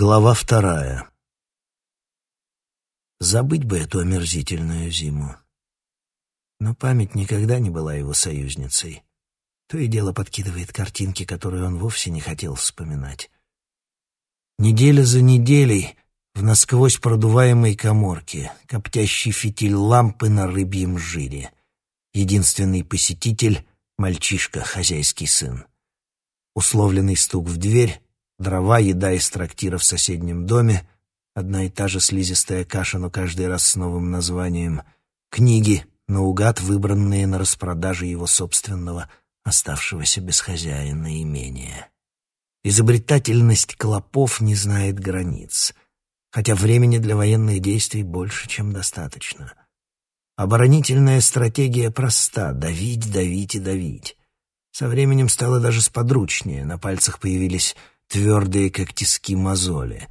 Глава вторая. Забыть бы эту омерзительную зиму. Но память никогда не была его союзницей. То и дело подкидывает картинки, которые он вовсе не хотел вспоминать. Неделя за неделей в насквозь продуваемой коморке, коптящий фитиль лампы на рыбьем жире. Единственный посетитель — мальчишка, хозяйский сын. Условленный стук в дверь Дрова, еда из трактира в соседнем доме, одна и та же слизистая каша, но каждый раз с новым названием, книги, наугад выбранные на распродаже его собственного, оставшегося без хозяина имения. Изобретательность клопов не знает границ, хотя времени для военных действий больше, чем достаточно. Оборонительная стратегия проста — давить, давить и давить. Со временем стало даже сподручнее, на пальцах появились твердые, как тиски мозоли.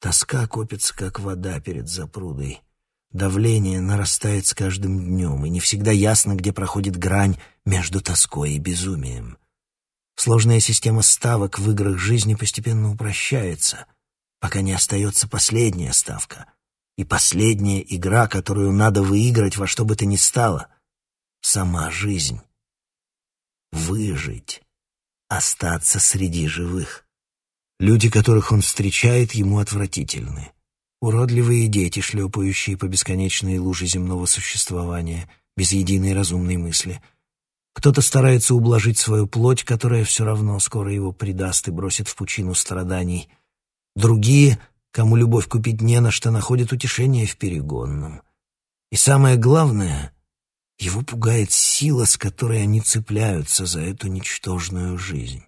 Тоска копится, как вода перед запрудой. Давление нарастает с каждым днем, и не всегда ясно, где проходит грань между тоской и безумием. Сложная система ставок в играх жизни постепенно упрощается, пока не остается последняя ставка и последняя игра, которую надо выиграть во что бы то ни стало — сама жизнь. Выжить остаться среди живых. Люди, которых он встречает, ему отвратительны. Уродливые дети, шлепающие по бесконечной луже земного существования, без единой разумной мысли. Кто-то старается ублажить свою плоть, которая все равно скоро его предаст и бросит в пучину страданий. Другие, кому любовь купить не на что, находят утешение в перегонном. И самое главное — его пугает сила, с которой они цепляются за эту ничтожную жизнь.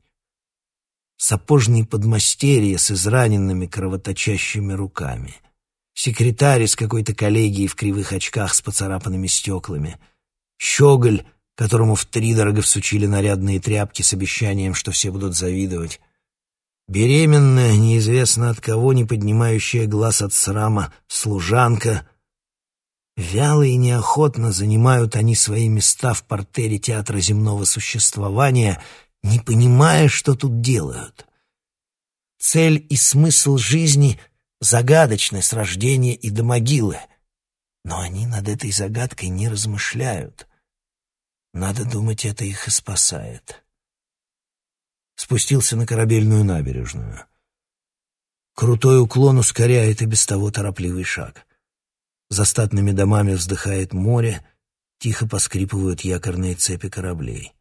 Сапожный подмастерье с израненными кровоточащими руками. Секретарь из какой-то коллегии в кривых очках с поцарапанными стеклами. Щеголь, которому втридорого всучили нарядные тряпки с обещанием, что все будут завидовать. Беременная, неизвестно от кого, не поднимающая глаз от срама, служанка — Вяло и неохотно занимают они свои места в портере театра земного существования, не понимая, что тут делают. Цель и смысл жизни загадочны с рождения и до могилы, но они над этой загадкой не размышляют. Надо думать, это их и спасает. Спустился на корабельную набережную. Крутой уклон ускоряет и без того торопливый шаг — за статными домами вздыхает море, тихо поскрипывают якорные цепи кораблей.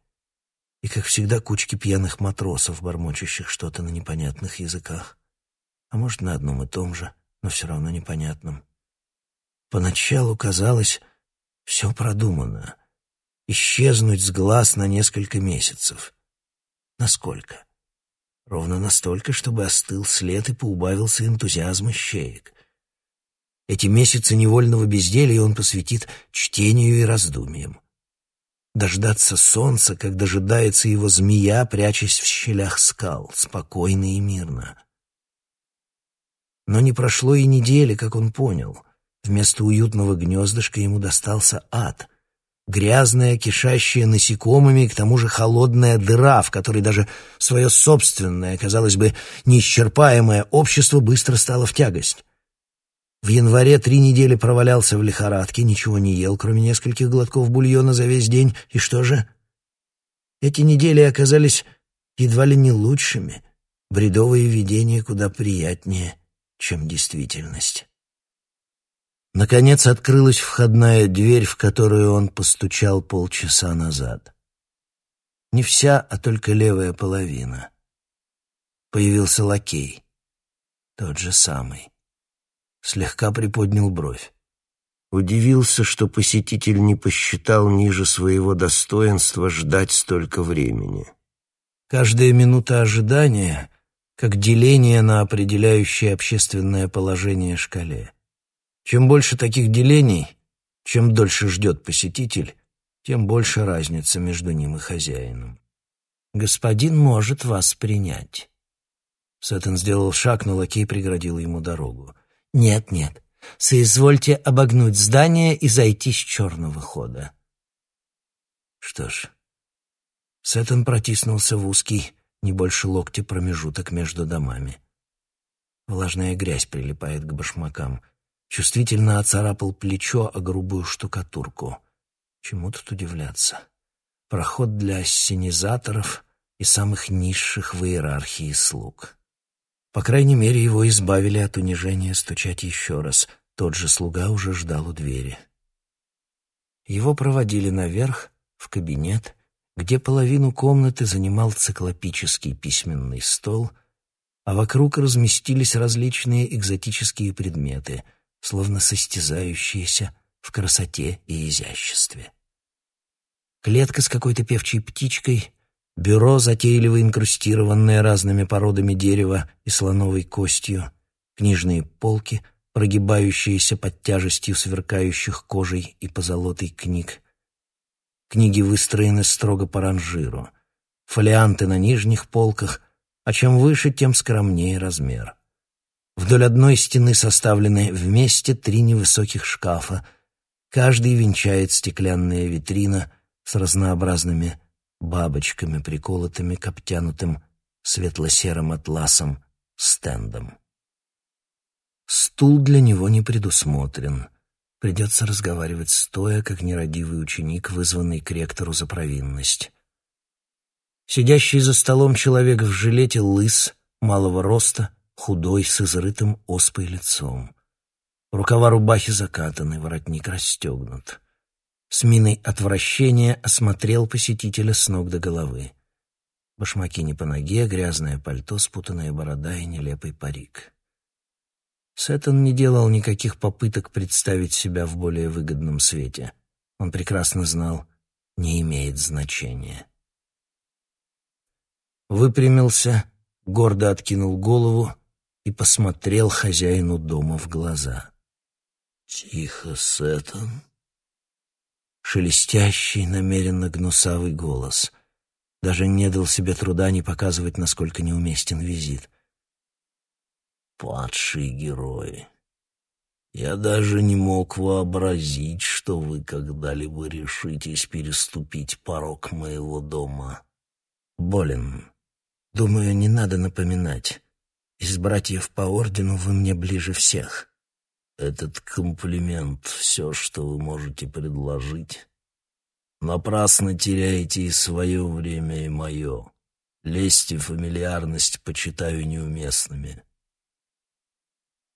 И, как всегда, кучки пьяных матросов, бормочущих что-то на непонятных языках. А может, на одном и том же, но все равно непонятном. Поначалу казалось, все продумано. Исчезнуть с глаз на несколько месяцев. Насколько? Ровно настолько, чтобы остыл след и поубавился энтузиазм ищеек. Эти месяцы невольного безделья он посвятит чтению и раздумьям. Дождаться солнца, как дожидается его змея, прячась в щелях скал, спокойно и мирно. Но не прошло и недели, как он понял. Вместо уютного гнездышка ему достался ад. Грязная, кишащая насекомыми, к тому же холодная дыра, в которой даже свое собственное, казалось бы, неисчерпаемое общество быстро стало в тягость. В январе три недели провалялся в лихорадке, ничего не ел, кроме нескольких глотков бульона за весь день. И что же? Эти недели оказались едва ли не лучшими. Бредовые видения куда приятнее, чем действительность. Наконец открылась входная дверь, в которую он постучал полчаса назад. Не вся, а только левая половина. Появился лакей. Тот же самый слегка приподнял бровь. Удивился, что посетитель не посчитал ниже своего достоинства ждать столько времени. Каждая минута ожидания как деление на определяющее общественное положение шкале. Чем больше таких делений, чем дольше ждет посетитель, тем больше разница между ним и хозяином. «Господин может вас принять». Сеттон сделал шаг, но лакей преградил ему дорогу. «Нет, нет. Соизвольте обогнуть здание и зайти с черного хода». Что ж, Сеттон протиснулся в узкий, не больше локти промежуток между домами. Влажная грязь прилипает к башмакам. Чувствительно оцарапал плечо о грубую штукатурку. Чему тут удивляться? Проход для ассенизаторов и самых низших в иерархии слуг. По крайней мере, его избавили от унижения стучать еще раз. Тот же слуга уже ждал у двери. Его проводили наверх, в кабинет, где половину комнаты занимал циклопический письменный стол, а вокруг разместились различные экзотические предметы, словно состязающиеся в красоте и изяществе. Клетка с какой-то певчей птичкой, бюро, затейливо инкрустированное разными породами дерева и слоновой костью, книжные полки, прогибающиеся под тяжестью сверкающих кожей и позолотой книг. Книги выстроены строго по ранжиру. Фолианты на нижних полках, а чем выше, тем скромнее размер. Вдоль одной стены составлены вместе три невысоких шкафа. Каждый венчает стеклянная витрина с разнообразными бабочками, приколотыми к обтянутым светло-серым атласом стендом. Стул для него не предусмотрен. Придется разговаривать стоя, как нерадивый ученик, вызванный к ректору за провинность. Сидящий за столом человек в жилете лыс, малого роста, худой, с изрытым оспой лицом. Рукава рубахи закатаны, воротник расстегнут с миной отвращения осмотрел посетителя с ног до головы. Башмаки не по ноге, грязное пальто, спутанная борода и нелепый парик. Сеттон не делал никаких попыток представить себя в более выгодном свете. Он прекрасно знал, не имеет значения. Выпрямился, гордо откинул голову и посмотрел хозяину дома в глаза. «Тихо, Сеттон», шелестящий, намеренно гнусавый голос. Даже не дал себе труда не показывать, насколько неуместен визит. «Падшие герои, я даже не мог вообразить, что вы когда-либо решитесь переступить порог моего дома. Болен, думаю, не надо напоминать. Из братьев по ордену вы мне ближе всех». Этот комплимент — все, что вы можете предложить. Напрасно теряете и свое время, и мое. Лесть и фамильярность почитаю неуместными.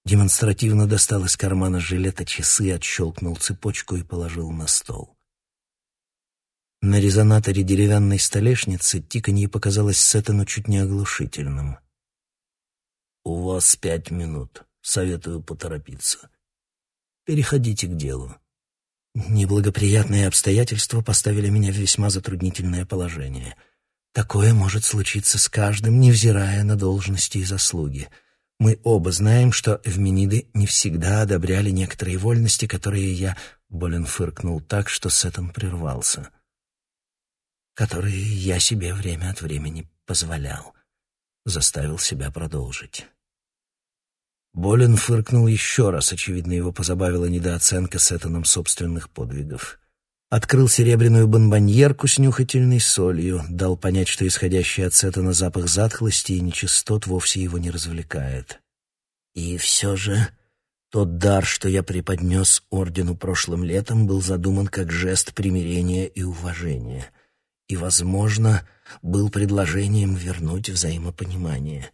Демонстративно достал из кармана жилета часы, отщелкнул цепочку и положил на стол. На резонаторе деревянной столешницы тиканье показалось Сеттону чуть не оглушительным. «У вас пять минут. Советую поторопиться. Переходите к делу. Неблагоприятные обстоятельства поставили меня в весьма затруднительное положение. Такое может случиться с каждым, невзирая на должности и заслуги. Мы оба знаем, что Эвмениды не всегда одобряли некоторые вольности, которые я... Болен фыркнул так, что Сеттон прервался. Которые я себе время от времени позволял. Заставил себя продолжить. Болин фыркнул еще раз, очевидно, его позабавила недооценка Сеттоном собственных подвигов. Открыл серебряную бомбоньерку с нюхательной солью, дал понять, что исходящий от Сеттона запах затхлости и нечистот вовсе его не развлекает. И все же тот дар, что я преподнес ордену прошлым летом, был задуман как жест примирения и уважения. И, возможно, был предложением вернуть взаимопонимание.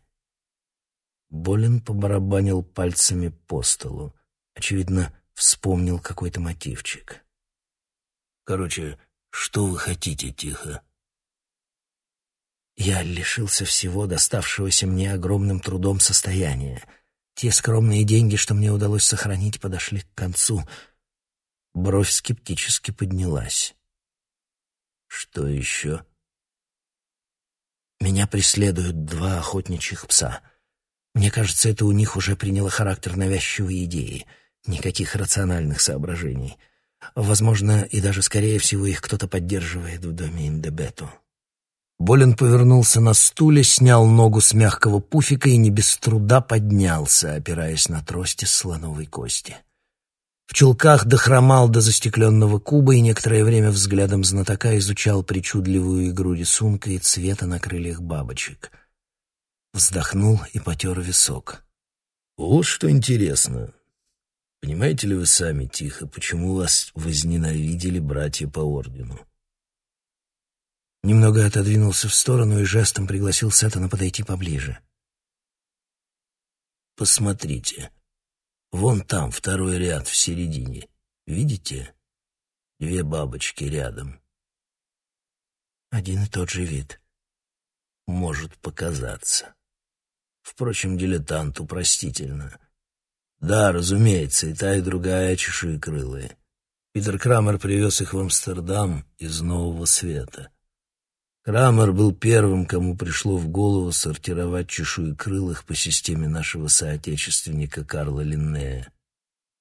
Болин побарабанил пальцами по столу. Очевидно, вспомнил какой-то мотивчик. «Короче, что вы хотите, тихо?» Я лишился всего доставшегося мне огромным трудом состояния. Те скромные деньги, что мне удалось сохранить, подошли к концу. Бровь скептически поднялась. «Что еще?» «Меня преследуют два охотничьих пса». Мне кажется, это у них уже приняло характер навязчивой идеи. Никаких рациональных соображений. Возможно, и даже скорее всего их кто-то поддерживает в доме Индебету. Болин повернулся на стуле, снял ногу с мягкого пуфика и не без труда поднялся, опираясь на трости слоновой кости. В чулках дохромал до застекленного куба и некоторое время взглядом знатока изучал причудливую игру рисунка и цвета на крыльях бабочек — Вздохнул и потер висок. Вот что интересно. Понимаете ли вы сами, тихо, почему вас возненавидели братья по ордену? Немного отодвинулся в сторону и жестом пригласил Сеттона подойти поближе. «Посмотрите. Вон там, второй ряд в середине. Видите? Две бабочки рядом. Один и тот же вид. Может показаться. Впрочем, дилетанту простительно. Да, разумеется, и та, и другая чешуекрылые. Питер Крамер привез их в Амстердам из Нового Света. Крамер был первым, кому пришло в голову сортировать чешуекрылых по системе нашего соотечественника Карла Линнея.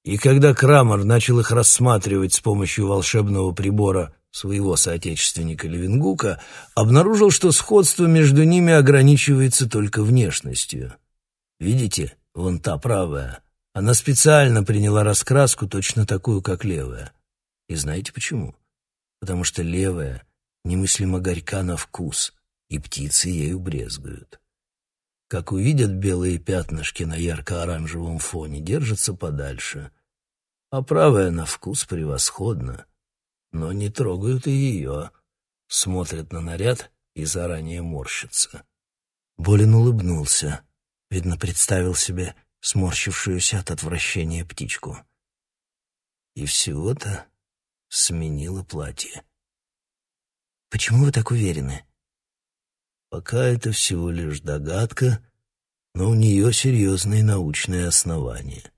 И когда Крамер начал их рассматривать с помощью волшебного прибора своего соотечественника Левингука, обнаружил, что сходство между ними ограничивается только внешностью. Видите, вон та правая. Она специально приняла раскраску точно такую, как левая. И знаете почему? Потому что левая немыслимо горька на вкус, и птицы ею брезгуют. Как увидят белые пятнышки на ярко-оранжевом фоне, держатся подальше. А правая на вкус превосходно, но не трогают и ее, смотрят на наряд и заранее морщатся. Болин улыбнулся, видно, представил себе сморщившуюся от отвращения птичку. И всего-то сменила платье. Почему вы так уверены? Пока это всего лишь догадка, но у нее серьезные научные основания.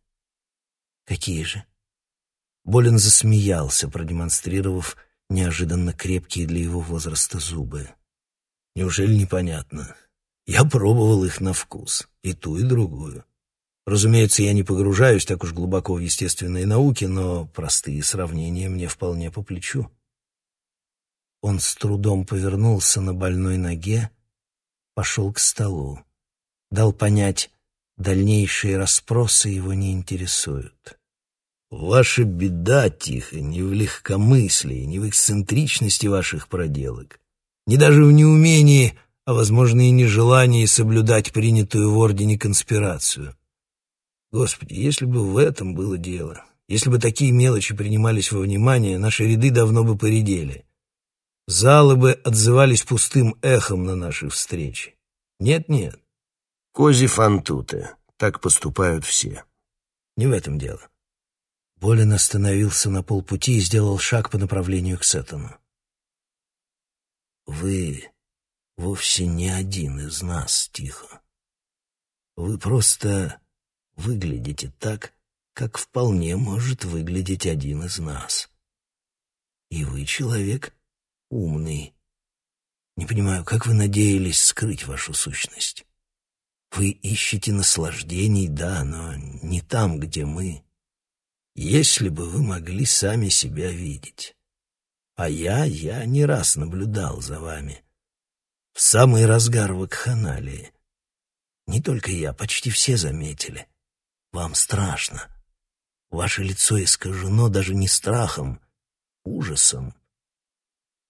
Какие же? Болин засмеялся, продемонстрировав неожиданно крепкие для его возраста зубы. Неужели непонятно? Я пробовал их на вкус, и ту, и другую. Разумеется, я не погружаюсь так уж глубоко в естественные науки, но простые сравнения мне вполне по плечу. Он с трудом повернулся на больной ноге, пошел к столу. Дал понять, дальнейшие расспросы его не интересуют. «Ваша беда, тихо, не в легкомыслии, не в эксцентричности ваших проделок, не даже в неумении, а, возможно, и нежелании соблюдать принятую в Ордене конспирацию. Господи, если бы в этом было дело, если бы такие мелочи принимались во внимание, наши ряды давно бы поредели». Залы бы отзывались пустым эхом на наши встречи. Нет-нет. Кози фантуты. Так поступают все. Не в этом дело. Болин остановился на полпути и сделал шаг по направлению к Сеттону. «Вы вовсе не один из нас, тихо. Вы просто выглядите так, как вполне может выглядеть один из нас. И вы человек, умный. Не понимаю, как вы надеялись скрыть вашу сущность? Вы ищете наслаждений, да, но не там, где мы. Если бы вы могли сами себя видеть. А я, я не раз наблюдал за вами. В самый разгар вакханалии. Не только я, почти все заметили. Вам страшно. Ваше лицо искажено даже не страхом, ужасом.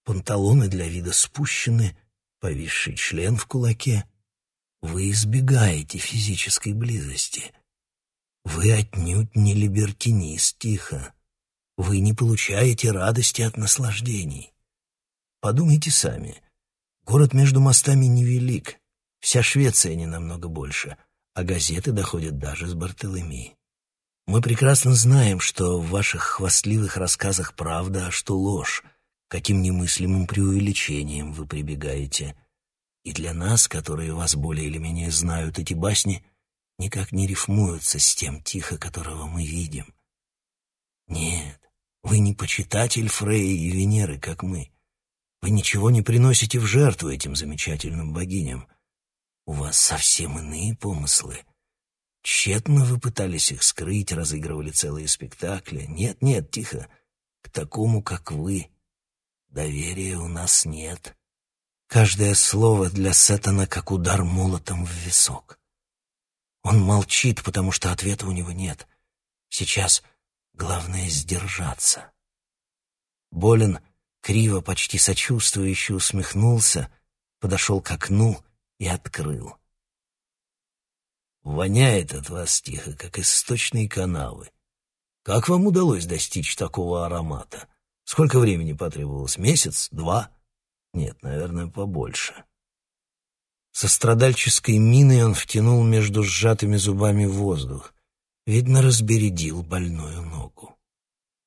Панталоны для вида спущены, повисший член в кулаке. Вы избегаете физической близости. Вы отнюдь не либертинист, тихо. Вы не получаете радости от наслаждений. Подумайте сами. Город между мостами невелик. Вся Швеция не намного больше, а газеты доходят даже с Бартолеми. Мы прекрасно знаем, что в ваших хвастливых рассказах правда, а что ложь, каким немыслимым преувеличением вы прибегаете. И для нас, которые вас более или менее знают, эти басни никак не рифмуются с тем тихо, которого мы видим. Нет, вы не почитатель Фреи и Венеры, как мы. Вы ничего не приносите в жертву этим замечательным богиням. У вас совсем иные помыслы. Тщетно вы пытались их скрыть, разыгрывали целые спектакли. Нет, нет, тихо. К такому, как вы, Доверия у нас нет. Каждое слово для Сеттона как удар молотом в висок. Он молчит, потому что ответа у него нет. Сейчас главное сдержаться. Болин криво, почти сочувствующе усмехнулся, подошел к окну и открыл. Воняет от вас тихо, как из сточной канавы. Как вам удалось достичь такого аромата? Сколько времени потребовалось? Месяц? Два? Нет, наверное, побольше. Со страдальческой миной он втянул между сжатыми зубами воздух. Видно, разбередил больную ногу.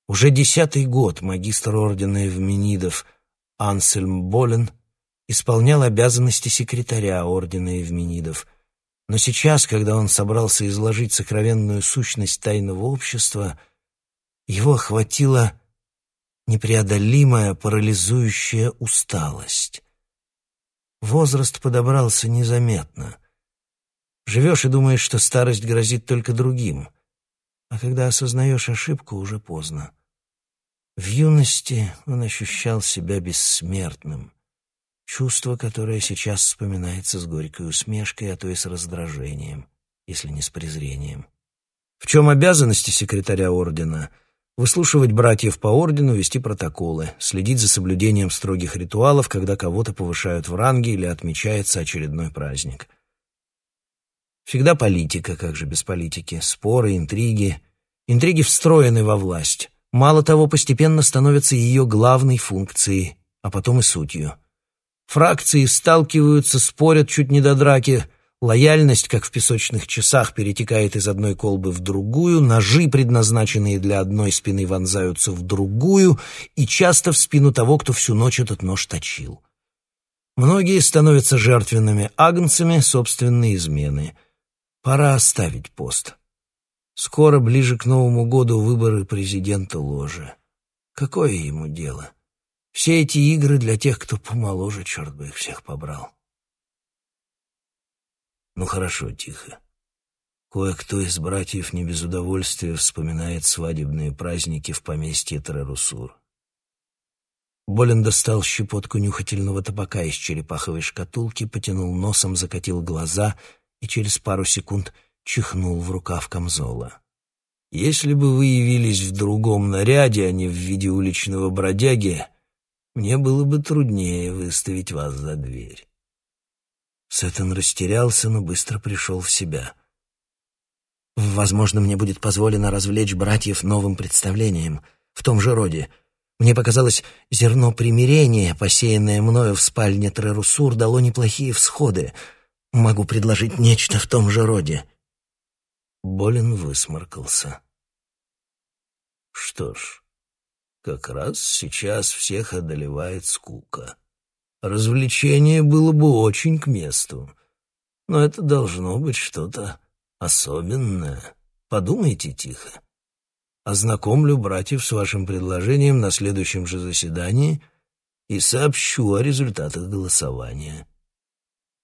Уже десятый год магистр ордена Евменидов Ансельм Болен исполнял обязанности секретаря ордена Евменидов, но сейчас, когда он собрался изложить сокровенную сущность тайного общества, его охватила непреодолимая парализующая усталость. Возраст подобрался незаметно. Живешь и думаешь, что старость грозит только другим, а когда осознаешь ошибку, уже поздно. В юности он ощущал себя бессмертным, чувство, которое сейчас вспоминается с горькой усмешкой, а то и с раздражением, если не с презрением. В чем обязанности секретаря ордена — выслушивать братьев по ордену, вести протоколы, следить за соблюдением строгих ритуалов, когда кого-то повышают в ранге или отмечается очередной праздник. Всегда политика, как же без политики, споры, интриги. Интриги встроены во власть. Мало того, постепенно становятся ее главной функцией, а потом и сутью. Фракции сталкиваются, спорят чуть не до драки, Лояльность, как в песочных часах, перетекает из одной колбы в другую, ножи, предназначенные для одной спины, вонзаются в другую и часто в спину того, кто всю ночь этот нож точил. Многие становятся жертвенными агнцами собственной измены. Пора оставить пост. Скоро, ближе к Новому году, выборы президента ложи. Какое ему дело? Все эти игры для тех, кто помоложе, черт бы их всех побрал. Ну хорошо, тихо. Кое-кто из братьев не без удовольствия вспоминает свадебные праздники в поместье Трерусур. Болен достал щепотку нюхательного табака из черепаховой шкатулки, потянул носом, закатил глаза и через пару секунд чихнул в рукав камзола. «Если бы вы явились в другом наряде, а не в виде уличного бродяги, мне было бы труднее выставить вас за дверь». Сеттон растерялся, но быстро пришел в себя. «Возможно, мне будет позволено развлечь братьев новым представлением, в том же роде. Мне показалось, зерно примирения, посеянное мною в спальне Трерусур, дало неплохие всходы. Могу предложить нечто в том же роде». Болин высморкался. «Что ж, как раз сейчас всех одолевает скука». Развлечение было бы очень к месту. Но это должно быть что-то особенное. Подумайте тихо. Ознакомлю братьев с вашим предложением на следующем же заседании и сообщу о результатах голосования.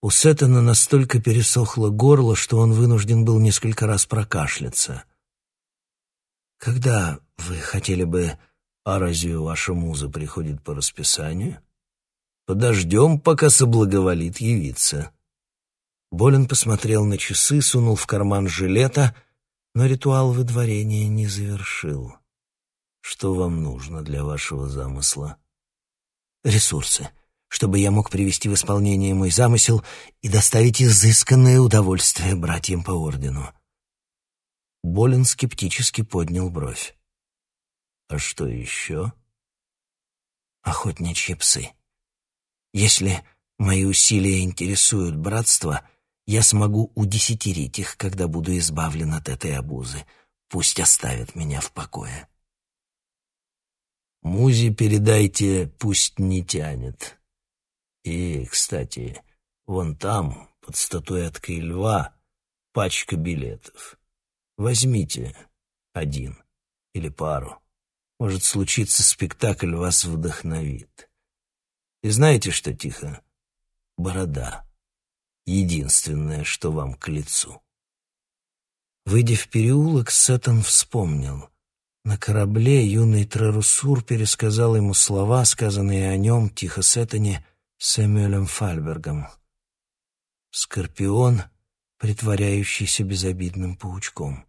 У Сеттона настолько пересохло горло, что он вынужден был несколько раз прокашляться. «Когда вы хотели бы...» «А разве ваша муза приходит по расписанию?» Подождем, пока соблаговолит явиться». Болин посмотрел на часы, сунул в карман жилета, но ритуал выдворения не завершил. «Что вам нужно для вашего замысла?» «Ресурсы, чтобы я мог привести в исполнение мой замысел и доставить изысканное удовольствие братьям по ордену». Болин скептически поднял бровь. «А что еще?» «Охотничьи псы». Если мои усилия интересуют братство, я смогу удесятерить их, когда буду избавлен от этой обузы. Пусть оставят меня в покое. Музе передайте, пусть не тянет. И, кстати, вон там, под статуэткой льва, пачка билетов. Возьмите один или пару. Может случиться, спектакль вас вдохновит. И знаете, что тихо? Борода. Единственное, что вам к лицу. Выйдя в переулок, Сеттон вспомнил. На корабле юный Трерусур пересказал ему слова, сказанные о нем, тихо Сеттоне, Сэмюэлем Фальбергом. Скорпион, притворяющийся безобидным паучком.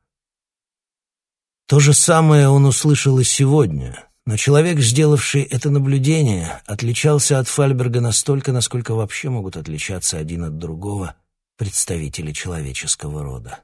То же самое он услышал и сегодня, но человек, сделавший это наблюдение, отличался от Фальберга настолько, насколько вообще могут отличаться один от другого представители человеческого рода.